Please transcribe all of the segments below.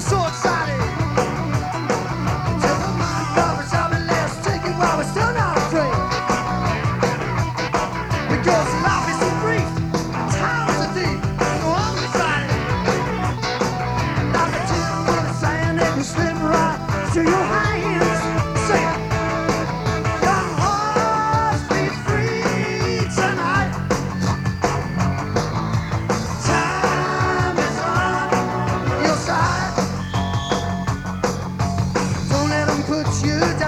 source. you down.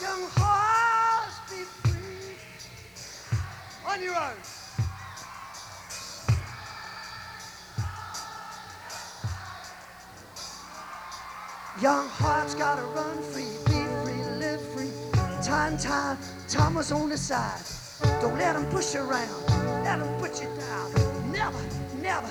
young hearts be free on your own. Young hearts gotta run free, be free, live free. Time, time, Thomas on the side. Don't let them push you around, let them put you down. Never, never,